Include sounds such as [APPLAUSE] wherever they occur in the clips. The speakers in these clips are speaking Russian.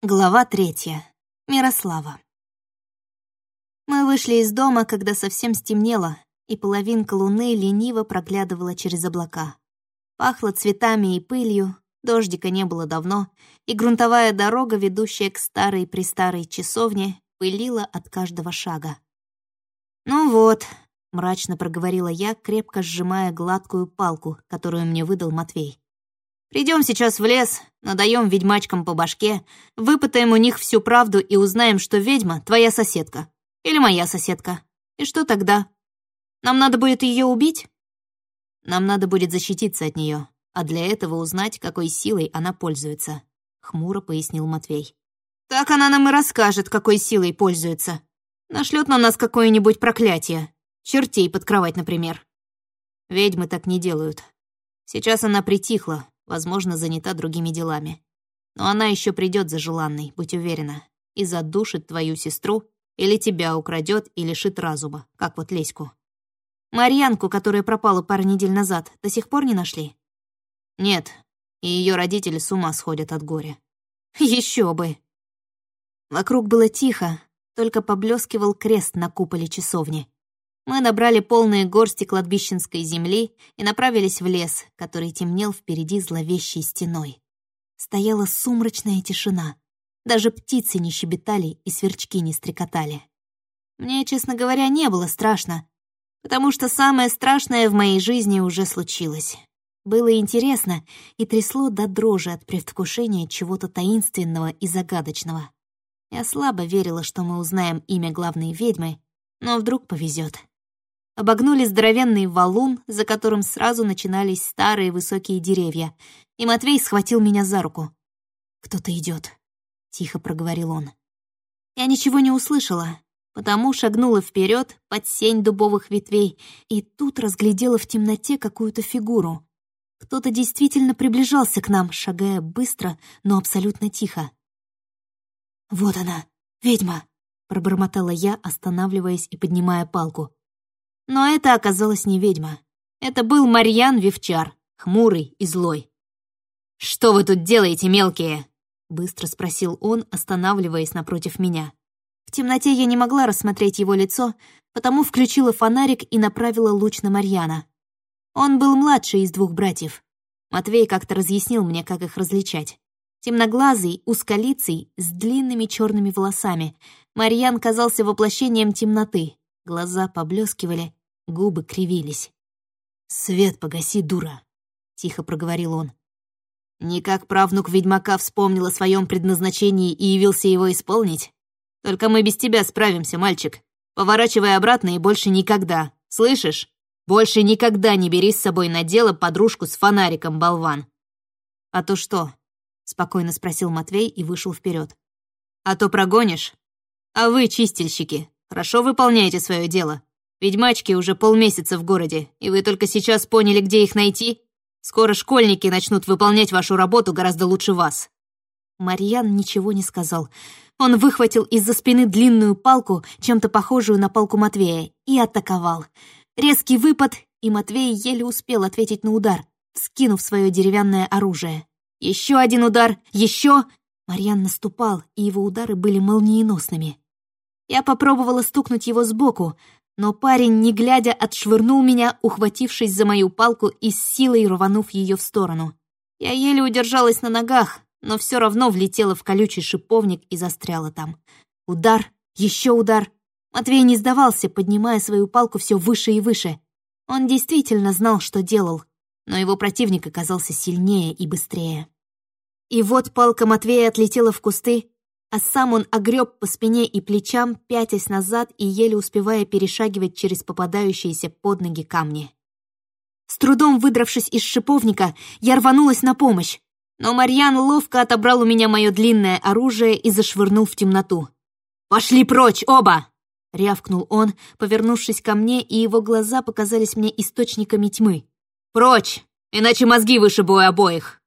Глава третья. Мирослава. Мы вышли из дома, когда совсем стемнело, и половинка луны лениво проглядывала через облака. Пахло цветами и пылью, дождика не было давно, и грунтовая дорога, ведущая к старой-престарой часовне, пылила от каждого шага. «Ну вот», — мрачно проговорила я, крепко сжимая гладкую палку, которую мне выдал Матвей. Придем сейчас в лес, надаем ведьмачкам по башке, выпытаем у них всю правду и узнаем, что ведьма — твоя соседка. Или моя соседка. И что тогда? Нам надо будет ее убить? Нам надо будет защититься от нее, а для этого узнать, какой силой она пользуется», — хмуро пояснил Матвей. «Так она нам и расскажет, какой силой пользуется. Нашлет на нас какое-нибудь проклятие. Чертей под кровать, например». Ведьмы так не делают. Сейчас она притихла, возможно, занята другими делами. Но она еще придет за желанной, будь уверена, и задушит твою сестру или тебя украдет и лишит разума, как вот Леську. Марьянку, которая пропала пару недель назад, до сих пор не нашли? Нет, и ее родители с ума сходят от горя. [LAUGHS] Еще бы! Вокруг было тихо, только поблескивал крест на куполе часовни. Мы набрали полные горсти кладбищенской земли и направились в лес, который темнел впереди зловещей стеной. Стояла сумрачная тишина. Даже птицы не щебетали и сверчки не стрекотали. Мне, честно говоря, не было страшно, потому что самое страшное в моей жизни уже случилось. Было интересно и трясло до дрожи от предвкушения чего-то таинственного и загадочного. Я слабо верила, что мы узнаем имя главной ведьмы, но вдруг повезет обогнули здоровенный валун, за которым сразу начинались старые высокие деревья, и Матвей схватил меня за руку. «Кто-то идет, тихо проговорил он. Я ничего не услышала, потому шагнула вперед под сень дубовых ветвей и тут разглядела в темноте какую-то фигуру. Кто-то действительно приближался к нам, шагая быстро, но абсолютно тихо. «Вот она, ведьма!» — пробормотала я, останавливаясь и поднимая палку. Но это оказалась не ведьма. Это был Марьян Вивчар, хмурый и злой. «Что вы тут делаете, мелкие?» — быстро спросил он, останавливаясь напротив меня. В темноте я не могла рассмотреть его лицо, потому включила фонарик и направила луч на Марьяна. Он был младший из двух братьев. Матвей как-то разъяснил мне, как их различать. Темноглазый, узколицый, с длинными черными волосами. Марьян казался воплощением темноты. Глаза поблескивали, Губы кривились. «Свет погаси, дура!» — тихо проговорил он. «Не как правнук ведьмака вспомнил о своем предназначении и явился его исполнить? Только мы без тебя справимся, мальчик. Поворачивай обратно и больше никогда. Слышишь? Больше никогда не бери с собой на дело подружку с фонариком, болван!» «А то что?» — спокойно спросил Матвей и вышел вперед. «А то прогонишь? А вы, чистильщики, хорошо выполняете свое дело. Ведьмачки уже полмесяца в городе, и вы только сейчас поняли, где их найти? Скоро школьники начнут выполнять вашу работу гораздо лучше вас». Марьян ничего не сказал. Он выхватил из-за спины длинную палку, чем-то похожую на палку Матвея, и атаковал. Резкий выпад, и Матвей еле успел ответить на удар, скинув свое деревянное оружие. Еще один удар, еще... Марьян наступал, и его удары были молниеносными. Я попробовала стукнуть его сбоку, но парень, не глядя, отшвырнул меня, ухватившись за мою палку и с силой рванув ее в сторону. Я еле удержалась на ногах, но все равно влетела в колючий шиповник и застряла там. Удар, еще удар. Матвей не сдавался, поднимая свою палку все выше и выше. Он действительно знал, что делал, но его противник оказался сильнее и быстрее. И вот палка Матвея отлетела в кусты, а сам он огреб по спине и плечам, пятясь назад и еле успевая перешагивать через попадающиеся под ноги камни. С трудом выдравшись из шиповника, я рванулась на помощь, но Марьян ловко отобрал у меня мое длинное оружие и зашвырнул в темноту. «Пошли прочь, оба!» — рявкнул он, повернувшись ко мне, и его глаза показались мне источниками тьмы. «Прочь, иначе мозги вышибу обоих!»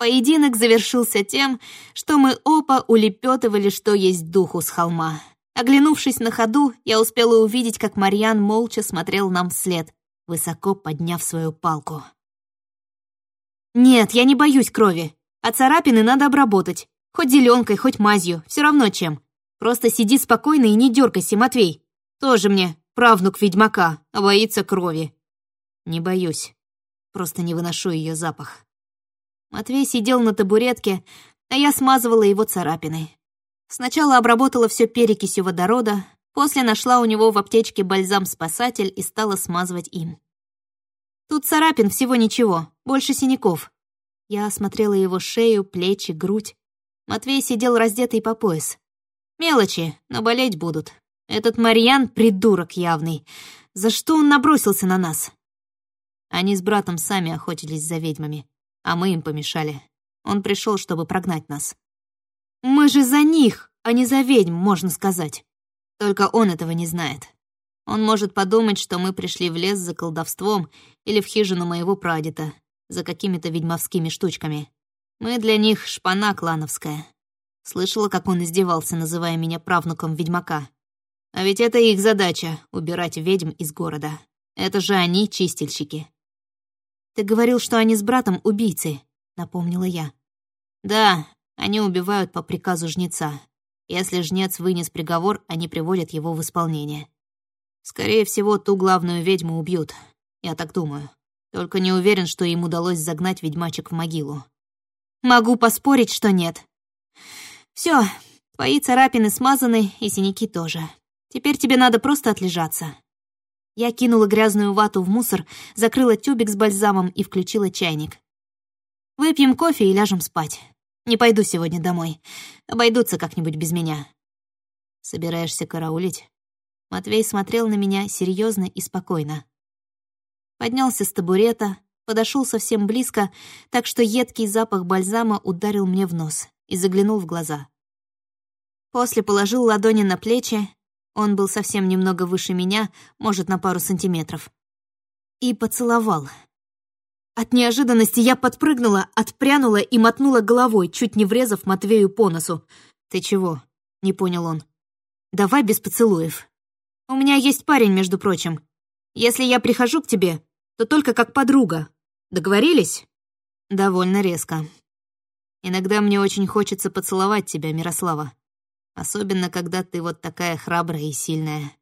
Поединок завершился тем, что мы оба улепетывали, что есть духу с холма. Оглянувшись на ходу, я успела увидеть, как Марьян молча смотрел нам вслед, высоко подняв свою палку. «Нет, я не боюсь крови, а царапины надо обработать. Хоть зеленкой, хоть мазью, все равно чем. Просто сиди спокойно и не дергайся, Матвей. Тоже мне правнук ведьмака, а боится крови. Не боюсь. Просто не выношу ее запах. Матвей сидел на табуретке, а я смазывала его царапины. Сначала обработала все перекисью водорода, после нашла у него в аптечке бальзам-спасатель и стала смазывать им. Тут царапин всего ничего, больше синяков. Я осмотрела его шею, плечи, грудь. Матвей сидел раздетый по пояс. Мелочи, но болеть будут. Этот Марьян — придурок явный. За что он набросился на нас? Они с братом сами охотились за ведьмами, а мы им помешали. Он пришел, чтобы прогнать нас. Мы же за них, а не за ведьм, можно сказать. Только он этого не знает. Он может подумать, что мы пришли в лес за колдовством или в хижину моего прадеда, за какими-то ведьмовскими штучками. Мы для них шпана клановская. Слышала, как он издевался, называя меня правнуком ведьмака. А ведь это их задача — убирать ведьм из города. Это же они чистильщики. «Ты говорил, что они с братом убийцы», — напомнила я. «Да, они убивают по приказу жнеца. Если жнец вынес приговор, они приводят его в исполнение. Скорее всего, ту главную ведьму убьют. Я так думаю. Только не уверен, что им удалось загнать ведьмачек в могилу. Могу поспорить, что нет. Все, твои царапины смазаны, и синяки тоже. Теперь тебе надо просто отлежаться. Я кинула грязную вату в мусор, закрыла тюбик с бальзамом и включила чайник. Выпьем кофе и ляжем спать. Не пойду сегодня домой. Обойдутся как-нибудь без меня. Собираешься караулить? Матвей смотрел на меня серьезно и спокойно. Поднялся с табурета, подошел совсем близко, так что едкий запах бальзама ударил мне в нос и заглянул в глаза. После положил ладони на плечи, он был совсем немного выше меня, может, на пару сантиметров, и поцеловал. От неожиданности я подпрыгнула, отпрянула и мотнула головой, чуть не врезав Матвею по носу. «Ты чего?» — не понял он. «Давай без поцелуев», у меня есть парень, между прочим. Если я прихожу к тебе, то только как подруга. Договорились?» Довольно резко. Иногда мне очень хочется поцеловать тебя, Мирослава. Особенно, когда ты вот такая храбрая и сильная.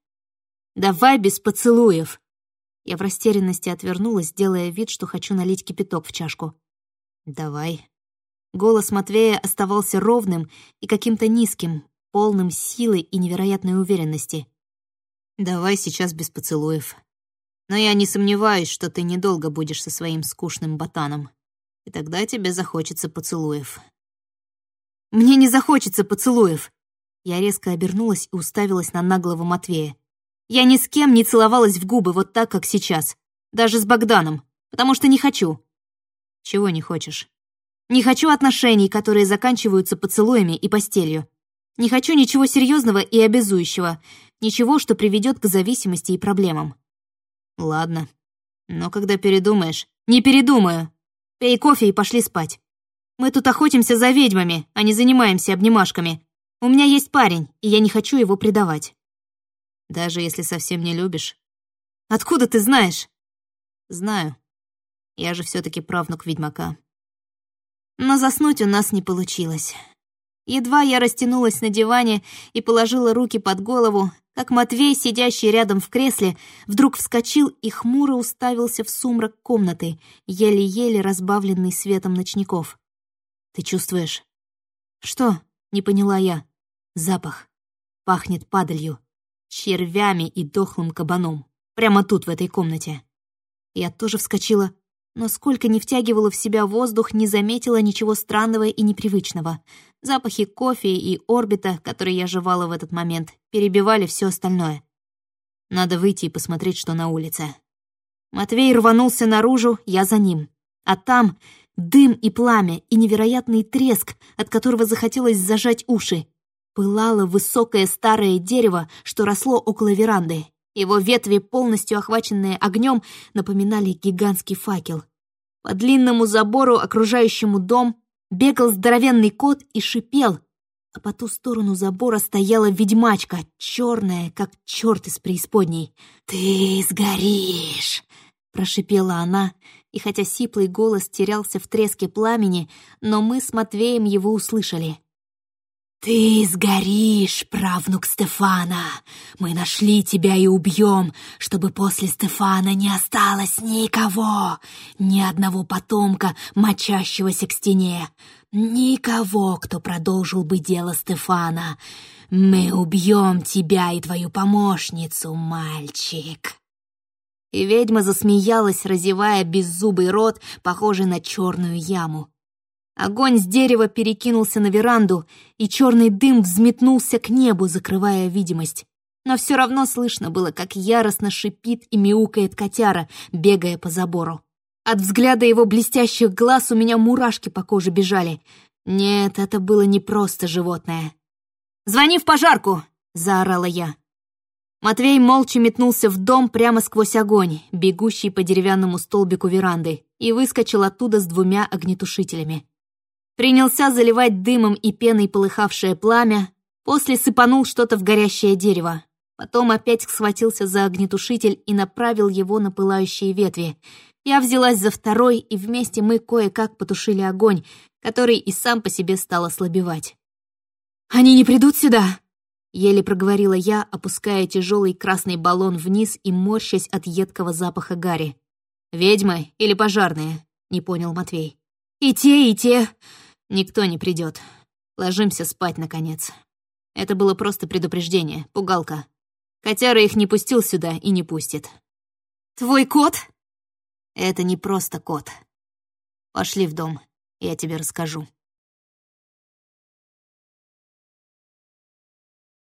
Давай без поцелуев. Я в растерянности отвернулась, делая вид, что хочу налить кипяток в чашку. Давай. Голос Матвея оставался ровным и каким-то низким, полным силы и невероятной уверенности. Давай сейчас без поцелуев. Но я не сомневаюсь, что ты недолго будешь со своим скучным ботаном. И тогда тебе захочется поцелуев. Мне не захочется поцелуев. Я резко обернулась и уставилась на наглого Матвея. Я ни с кем не целовалась в губы вот так, как сейчас. Даже с Богданом. Потому что не хочу. Чего не хочешь? Не хочу отношений, которые заканчиваются поцелуями и постелью. Не хочу ничего серьезного и обязующего. Ничего, что приведет к зависимости и проблемам. Ладно. Но когда передумаешь... Не передумаю. Пей кофе и пошли спать. Мы тут охотимся за ведьмами, а не занимаемся обнимашками. У меня есть парень, и я не хочу его предавать. Даже если совсем не любишь. Откуда ты знаешь? Знаю. Я же все таки правнук ведьмака. Но заснуть у нас не получилось. Едва я растянулась на диване и положила руки под голову, как Матвей, сидящий рядом в кресле, вдруг вскочил и хмуро уставился в сумрак комнаты, еле-еле разбавленный светом ночников. «Ты чувствуешь?» «Что?» — не поняла я. «Запах. Пахнет падалью, червями и дохлым кабаном. Прямо тут, в этой комнате». Я тоже вскочила, но сколько не втягивала в себя воздух, не заметила ничего странного и непривычного. Запахи кофе и орбита, которые я жевала в этот момент, перебивали все остальное. Надо выйти и посмотреть, что на улице. Матвей рванулся наружу, я за ним. А там дым и пламя, и невероятный треск, от которого захотелось зажать уши. Пылало высокое старое дерево, что росло около веранды. Его ветви, полностью охваченные огнем, напоминали гигантский факел. По длинному забору, окружающему дом, бегал здоровенный кот и шипел, а по ту сторону забора стояла ведьмачка, черная, как черт из преисподней. «Ты сгоришь!» — прошипела она, и хотя сиплый голос терялся в треске пламени, но мы с Матвеем его услышали. «Ты сгоришь, правнук Стефана! Мы нашли тебя и убьем, чтобы после Стефана не осталось никого, ни одного потомка, мочащегося к стене, никого, кто продолжил бы дело Стефана. Мы убьем тебя и твою помощницу, мальчик!» И ведьма засмеялась, разевая беззубый рот, похожий на черную яму. Огонь с дерева перекинулся на веранду, и черный дым взметнулся к небу, закрывая видимость. Но все равно слышно было, как яростно шипит и мяукает котяра, бегая по забору. От взгляда его блестящих глаз у меня мурашки по коже бежали. Нет, это было не просто животное. «Звони в пожарку!» — заорала я. Матвей молча метнулся в дом прямо сквозь огонь, бегущий по деревянному столбику веранды, и выскочил оттуда с двумя огнетушителями принялся заливать дымом и пеной полыхавшее пламя, после сыпанул что-то в горящее дерево, потом опять схватился за огнетушитель и направил его на пылающие ветви. Я взялась за второй, и вместе мы кое-как потушили огонь, который и сам по себе стал ослабевать. «Они не придут сюда?» — еле проговорила я, опуская тяжелый красный баллон вниз и морщась от едкого запаха гари. «Ведьмы или пожарные?» — не понял Матвей. «И те, и те. Никто не придет. Ложимся спать, наконец. Это было просто предупреждение, пугалка. Котяра их не пустил сюда и не пустит. «Твой кот?» «Это не просто кот. Пошли в дом, я тебе расскажу».